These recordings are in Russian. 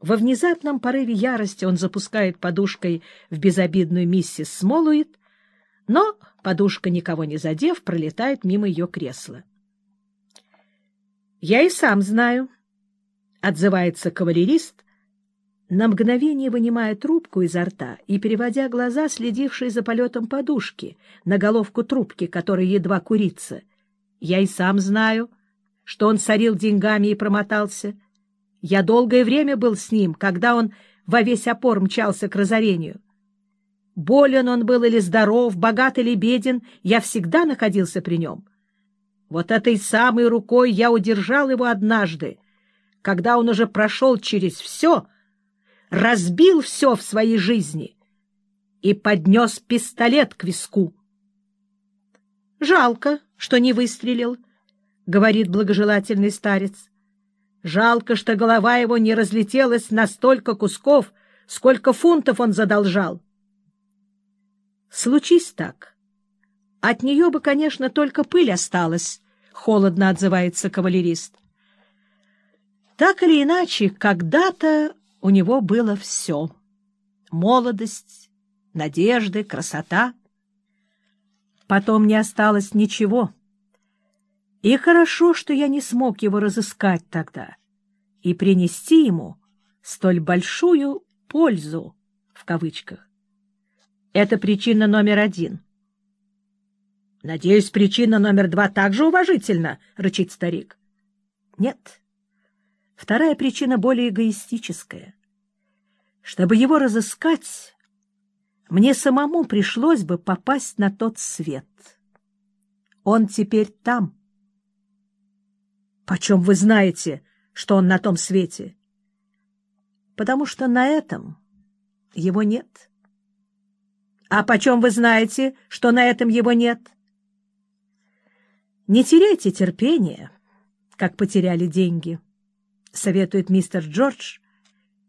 Во внезапном порыве ярости он запускает подушкой в безобидную миссис Смолуит, но подушка, никого не задев, пролетает мимо ее кресла. «Я и сам знаю», — отзывается кавалерист, на мгновение вынимая трубку изо рта и переводя глаза, следившие за полетом подушки, на головку трубки, которая едва курится. «Я и сам знаю, что он сорил деньгами и промотался. Я долгое время был с ним, когда он во весь опор мчался к разорению. Болен он был или здоров, богат или беден, я всегда находился при нем. Вот этой самой рукой я удержал его однажды, когда он уже прошел через все, разбил все в своей жизни и поднес пистолет к виску. — Жалко, что не выстрелил, — говорит благожелательный старец. Жалко, что голова его не разлетелась на столько кусков, сколько фунтов он задолжал. Случись так. От нее бы, конечно, только пыль осталась, — холодно отзывается кавалерист. Так или иначе, когда-то у него было все. Молодость, надежды, красота. Потом не осталось ничего. И хорошо, что я не смог его разыскать тогда и принести ему столь большую «пользу» в кавычках. Это причина номер один. «Надеюсь, причина номер два также уважительна», — рычит старик. «Нет. Вторая причина более эгоистическая. Чтобы его разыскать, мне самому пришлось бы попасть на тот свет. Он теперь там, Почем вы знаете, что он на том свете? Потому что на этом его нет. А почем вы знаете, что на этом его нет? Не теряйте терпения, как потеряли деньги, советует мистер Джордж,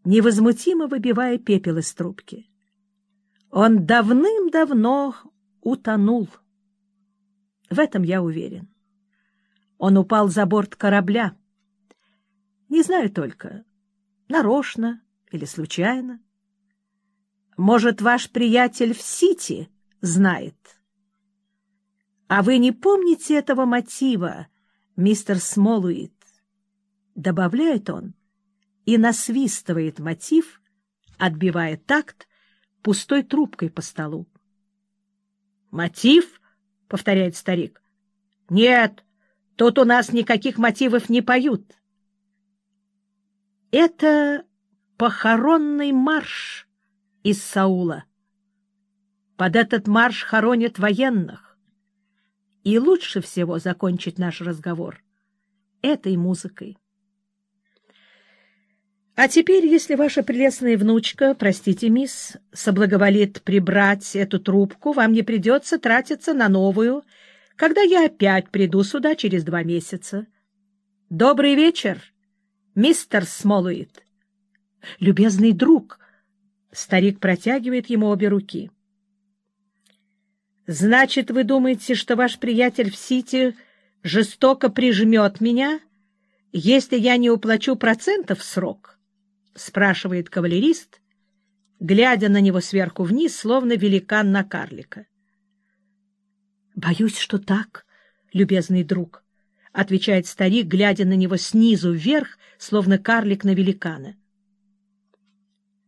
невозмутимо выбивая пепел из трубки. Он давным-давно утонул. В этом я уверен. Он упал за борт корабля. Не знаю только, нарочно или случайно. Может, ваш приятель в Сити знает. А вы не помните этого мотива, мистер Смолуит? Добавляет он и насвистывает мотив, отбивая такт пустой трубкой по столу. «Мотив?» — повторяет старик. «Нет, Тут у нас никаких мотивов не поют. Это похоронный марш из Саула. Под этот марш хоронят военных. И лучше всего закончить наш разговор этой музыкой. А теперь, если ваша прелестная внучка, простите, мисс, соблаговолит прибрать эту трубку, вам не придется тратиться на новую, когда я опять приду сюда через два месяца. Добрый вечер, мистер Смолуит. Любезный друг, старик протягивает ему обе руки. Значит, вы думаете, что ваш приятель в Сити жестоко прижмет меня, если я не уплачу процентов в срок? спрашивает кавалерист, глядя на него сверху вниз, словно великан на карлика. Боюсь, что так, любезный друг, — отвечает старик, глядя на него снизу вверх, словно карлик на великана.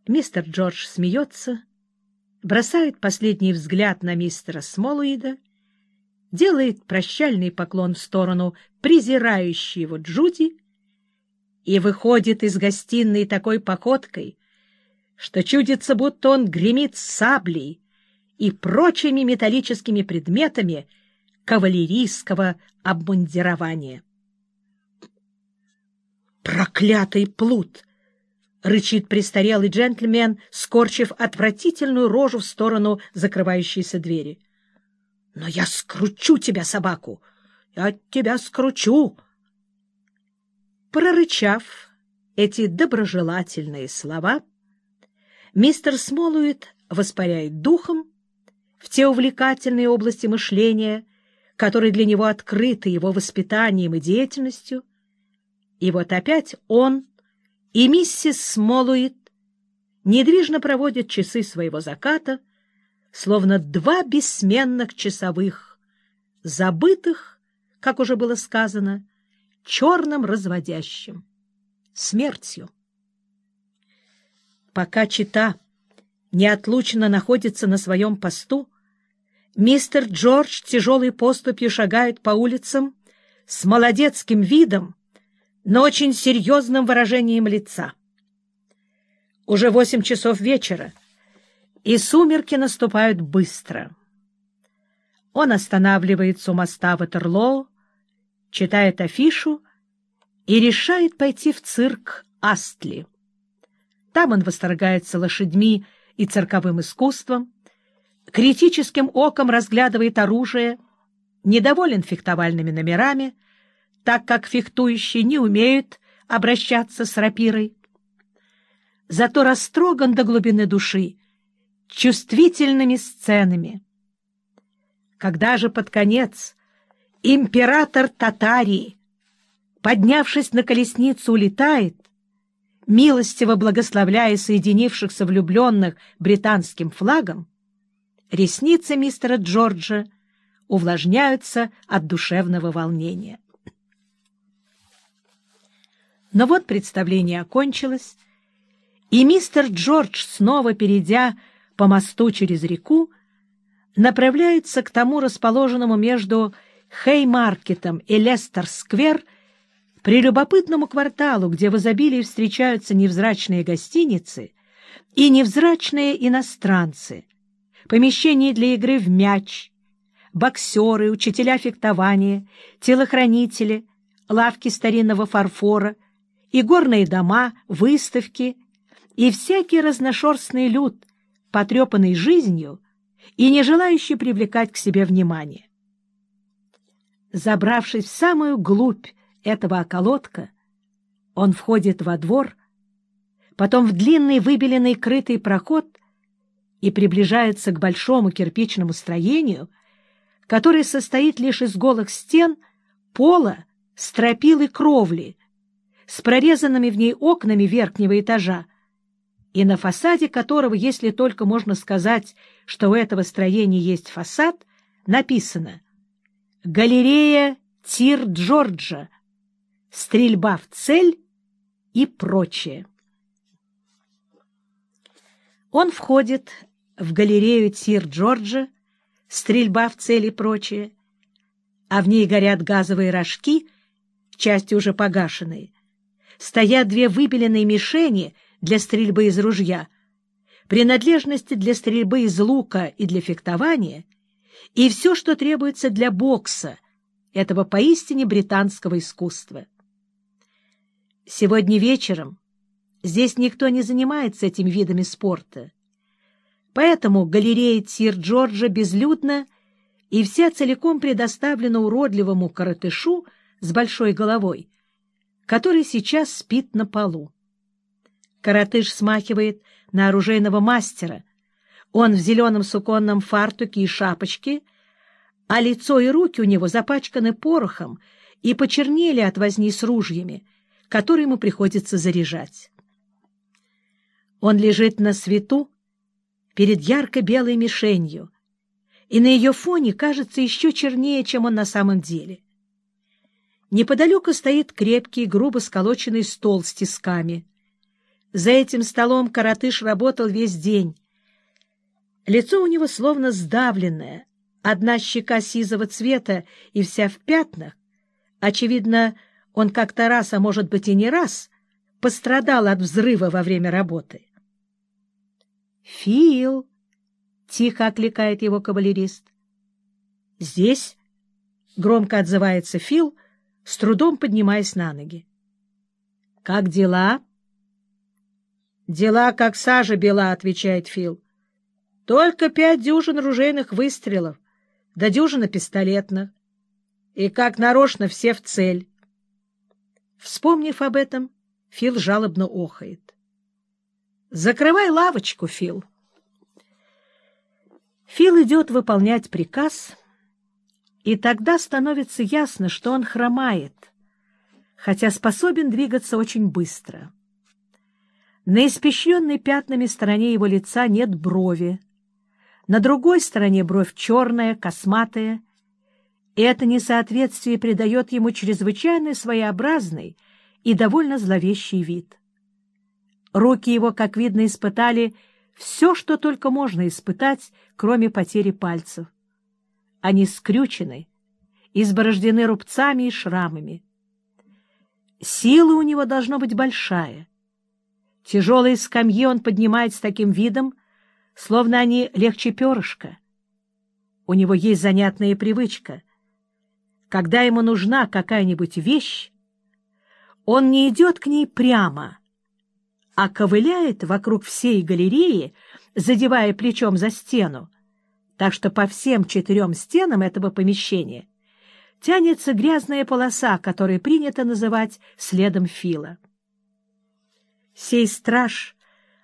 Мистер Джордж смеется, бросает последний взгляд на мистера Смолуида, делает прощальный поклон в сторону презирающей его Джуди и выходит из гостиной такой походкой, что чудится, будто он гремит саблей, и прочими металлическими предметами кавалерийского обмундирования. «Проклятый плут!» — рычит престарелый джентльмен, скорчив отвратительную рожу в сторону закрывающейся двери. «Но я скручу тебя, собаку! Я тебя скручу!» Прорычав эти доброжелательные слова, мистер Смолуит воспаряет духом в те увлекательные области мышления, которые для него открыты его воспитанием и деятельностью, и вот опять он и миссис Смолуит недвижно проводит часы своего заката, словно два бессменных часовых, забытых, как уже было сказано, черным разводящим, смертью. Пока чита неотлучно находится на своем посту, мистер Джордж тяжелой поступью шагает по улицам с молодецким видом, но очень серьезным выражением лица. Уже восемь часов вечера, и сумерки наступают быстро. Он останавливается у моста Ватерлоу, читает афишу и решает пойти в цирк Астли. Там он восторгается лошадьми и цирковым искусством, критическим оком разглядывает оружие, недоволен фехтовальными номерами, так как фехтующие не умеют обращаться с рапирой. Зато растроган до глубины души чувствительными сценами. Когда же под конец император Татарии, поднявшись на колесницу, улетает, милостиво благословляя соединившихся влюбленных британским флагом, ресницы мистера Джорджа увлажняются от душевного волнения. Но вот представление окончилось, и мистер Джордж, снова перейдя по мосту через реку, направляется к тому расположенному между Хеймаркетом и Лестер-сквер прелюбопытному кварталу, где в изобилии встречаются невзрачные гостиницы и невзрачные иностранцы, помещения для игры в мяч, боксеры, учителя фехтования, телохранители, лавки старинного фарфора, игорные дома, выставки и всякий разношерстный люд, потрепанный жизнью и не желающий привлекать к себе внимание. Забравшись в самую глубь этого околотка, он входит во двор, потом в длинный выбеленный крытый проход и приближается к большому кирпичному строению, которое состоит лишь из голых стен, пола, стропил и кровли, с прорезанными в ней окнами верхнего этажа, и на фасаде которого, если только можно сказать, что у этого строения есть фасад, написано «Галерея Тир Джорджа», «Стрельба в цель» и прочее. Он входит в галерею Тир Джорджа, «Стрельба в цель» и прочее, а в ней горят газовые рожки, части уже погашенные. Стоят две выбеленные мишени — для стрельбы из ружья, принадлежности для стрельбы из лука и для фехтования, и все, что требуется для бокса, этого поистине британского искусства. Сегодня вечером здесь никто не занимается этими видами спорта, поэтому галерея Тир Джорджа безлюдна и вся целиком предоставлена уродливому коротышу с большой головой, который сейчас спит на полу. Коротыш смахивает на оружейного мастера. Он в зеленом суконном фартуке и шапочке, а лицо и руки у него запачканы порохом и почернели от возни с ружьями, которые ему приходится заряжать. Он лежит на свету перед ярко-белой мишенью, и на ее фоне кажется еще чернее, чем он на самом деле. Неподалеку стоит крепкий, грубо сколоченный стол с тисками — за этим столом коротыш работал весь день. Лицо у него словно сдавленное, одна щека сизого цвета и вся в пятнах. Очевидно, он как-то раз, а может быть и не раз, пострадал от взрыва во время работы. «Фил!» — тихо окликает его кавалерист. «Здесь?» — громко отзывается Фил, с трудом поднимаясь на ноги. «Как дела?» «Дела как сажа бела», — отвечает Фил. «Только пять дюжин ружейных выстрелов, да дюжина пистолетных. И как нарочно все в цель». Вспомнив об этом, Фил жалобно охает. «Закрывай лавочку, Фил». Фил идет выполнять приказ, и тогда становится ясно, что он хромает, хотя способен двигаться очень быстро. На испещренной пятнами стороне его лица нет брови. На другой стороне бровь черная, косматая. И это несоответствие придает ему чрезвычайно своеобразный и довольно зловещий вид. Руки его, как видно, испытали все, что только можно испытать, кроме потери пальцев. Они скрючены, изборождены рубцами и шрамами. Сила у него должно быть большая. Тяжелые скамьи он поднимает с таким видом, словно они легче перышка. У него есть занятная привычка. Когда ему нужна какая-нибудь вещь, он не идет к ней прямо, а ковыляет вокруг всей галереи, задевая плечом за стену, так что по всем четырем стенам этого помещения тянется грязная полоса, которую принято называть следом Фила. Сей страж,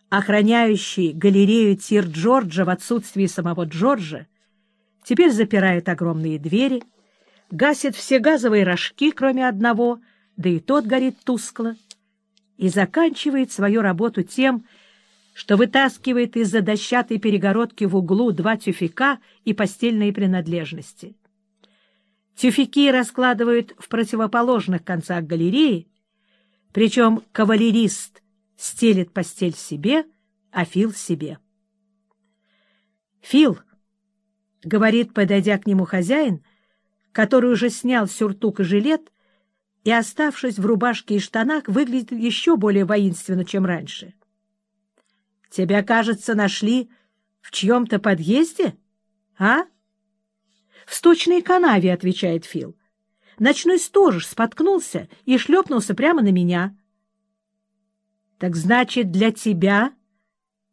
охраняющий галерею Тир Джорджа в отсутствии самого Джорджа, теперь запирает огромные двери, гасит все газовые рожки, кроме одного, да и тот горит тускло, и заканчивает свою работу тем, что вытаскивает из-за дощатой перегородки в углу два тюфяка и постельные принадлежности. Тюфяки раскладывают в противоположных концах галереи, причем кавалерист стелит постель себе, а Фил себе. «Фил», — говорит, подойдя к нему хозяин, который уже снял сюртук и жилет, и, оставшись в рубашке и штанах, выглядит еще более воинственно, чем раньше — Тебя, кажется, нашли в чьем-то подъезде? А? — В сточной канаве, — отвечает Фил. Ночной сторож споткнулся и шлепнулся прямо на меня. — Так значит, для тебя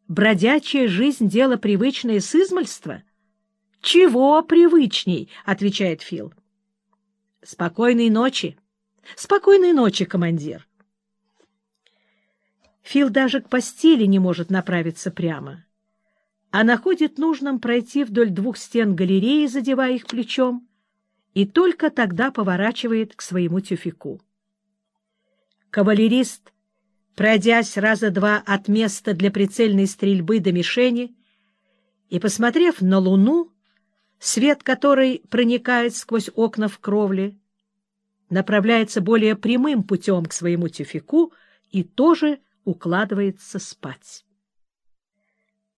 бродячая жизнь — дело привычное с измольства? — Чего привычней? — отвечает Фил. — Спокойной ночи. Спокойной ночи, командир. Фил даже к постели не может направиться прямо, а находит нужным пройти вдоль двух стен галереи, задевая их плечом, и только тогда поворачивает к своему тюфику. Кавалерист, пройдясь раза два от места для прицельной стрельбы до мишени и посмотрев на луну, свет которой проникает сквозь окна в кровле, направляется более прямым путем к своему тюфику и тоже укладывается спать.